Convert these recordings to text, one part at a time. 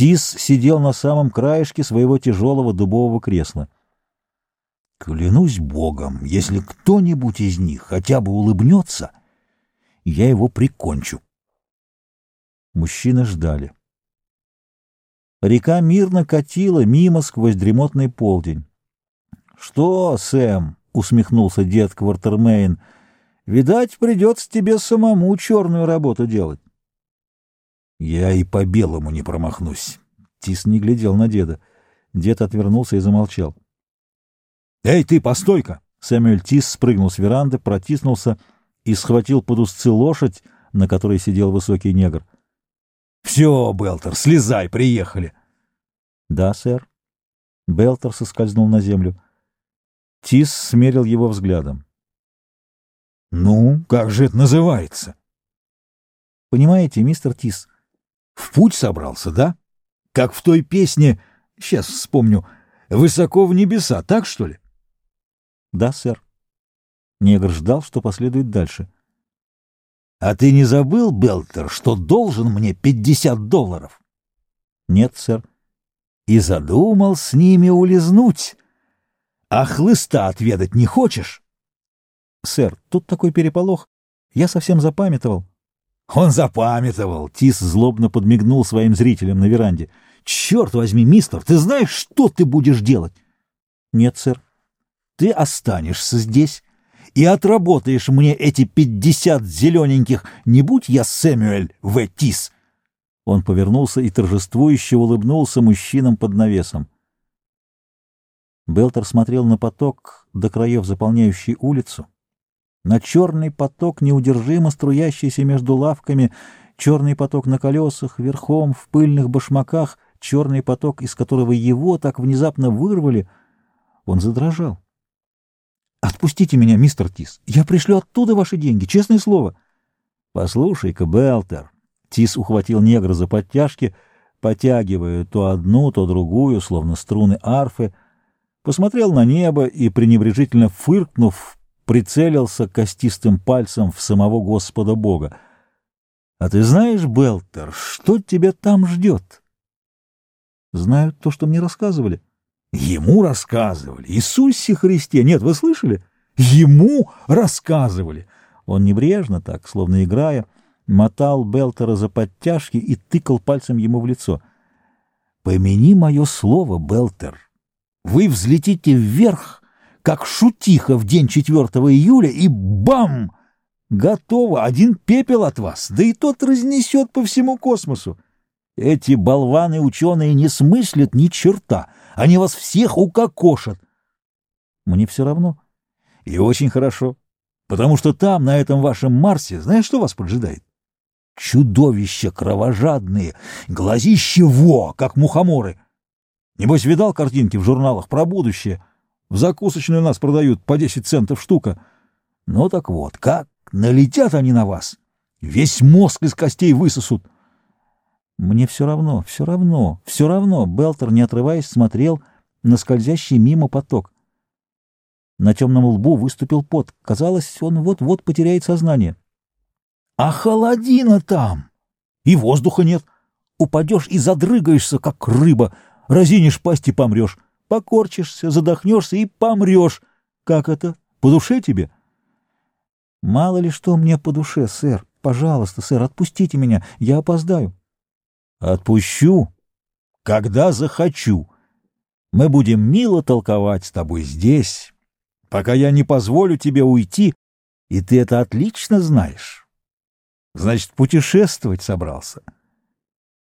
Тис сидел на самом краешке своего тяжелого дубового кресла. «Клянусь Богом, если кто-нибудь из них хотя бы улыбнется, я его прикончу». Мужчины ждали. Река мирно катила мимо сквозь дремотный полдень. «Что, Сэм?» — усмехнулся дед Квартермейн. «Видать, придется тебе самому черную работу делать». «Я и по белому не промахнусь». Тис не глядел на деда. Дед отвернулся и замолчал. «Эй, ты, постой-ка!» Сэмюэль Тис спрыгнул с веранды, протиснулся и схватил под узцы лошадь, на которой сидел высокий негр. «Все, Белтер, слезай, приехали!» «Да, сэр». Белтер соскользнул на землю. Тис смерил его взглядом. «Ну, как же это называется?» «Понимаете, мистер Тис, в путь собрался, да? Как в той песне, сейчас вспомню, «Высоко в небеса», так что ли?» «Да, сэр». Негр ждал, что последует дальше. «А ты не забыл, Белтер, что должен мне пятьдесят долларов?» «Нет, сэр». «И задумал с ними улизнуть. А хлыста отведать не хочешь?» «Сэр, тут такой переполох. Я совсем запамятовал». «Он запамятовал!» — Тис злобно подмигнул своим зрителям на веранде. «Черт возьми, мистер, ты знаешь, что ты будешь делать?» «Нет, сэр». «Ты останешься здесь» и отработаешь мне эти пятьдесят зелененьких, не будь я Сэмюэль В. Тис!» Он повернулся и торжествующе улыбнулся мужчинам под навесом. Белтер смотрел на поток, до краев заполняющий улицу, на черный поток, неудержимо струящийся между лавками, черный поток на колесах, верхом, в пыльных башмаках, черный поток, из которого его так внезапно вырвали. Он задрожал. Отпустите меня, мистер Тис. Я пришлю оттуда ваши деньги, честное слово. Послушай-ка, Белтер. Тис ухватил негра за подтяжки, потягивая то одну, то другую, словно струны арфы, посмотрел на небо и, пренебрежительно фыркнув, прицелился костистым пальцем в самого Господа Бога. — А ты знаешь, Белтер, что тебя там ждет? — Знаю то, что мне рассказывали. — Ему рассказывали. Иисусе Христе. Нет, вы слышали? Ему рассказывали. Он небрежно так, словно играя, мотал Белтера за подтяжки и тыкал пальцем ему в лицо. «Помяни мое слово, Белтер. Вы взлетите вверх, как шутиха в день 4 июля, и бам! Готово! Один пепел от вас, да и тот разнесет по всему космосу. Эти болваны-ученые не смыслят ни черта». Они вас всех укокошат. Мне все равно. И очень хорошо. Потому что там, на этом вашем Марсе, знаешь, что вас поджидает? Чудовища кровожадные, глазище во, как мухоморы. Небось, видал картинки в журналах про будущее? В закусочную нас продают по 10 центов штука. Ну так вот, как налетят они на вас, весь мозг из костей высосут. Мне все равно, все равно, все равно. Белтер, не отрываясь, смотрел на скользящий мимо поток. На темном лбу выступил пот. Казалось, он вот-вот потеряет сознание. А холодина там! И воздуха нет. Упадешь и задрыгаешься, как рыба. Разинешь пасть и помрешь. Покорчишься, задохнешься и помрешь. Как это? По душе тебе? Мало ли что мне по душе, сэр. Пожалуйста, сэр, отпустите меня. Я опоздаю. Отпущу, когда захочу. Мы будем мило толковать с тобой здесь, пока я не позволю тебе уйти, и ты это отлично знаешь. Значит, путешествовать собрался.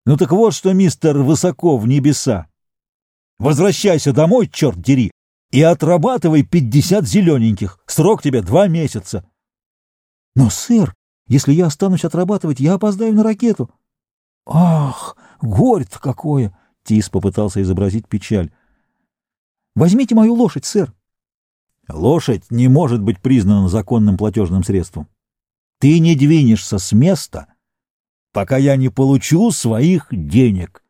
Ну так вот что, мистер Высоко в небеса. Возвращайся домой, черт дери, и отрабатывай пятьдесят зелененьких. Срок тебе два месяца. Но, сэр, если я останусь отрабатывать, я опоздаю на ракету. «Ах, горе-то какое!» — Тис попытался изобразить печаль. «Возьмите мою лошадь, сэр!» «Лошадь не может быть признана законным платежным средством. Ты не двинешься с места, пока я не получу своих денег».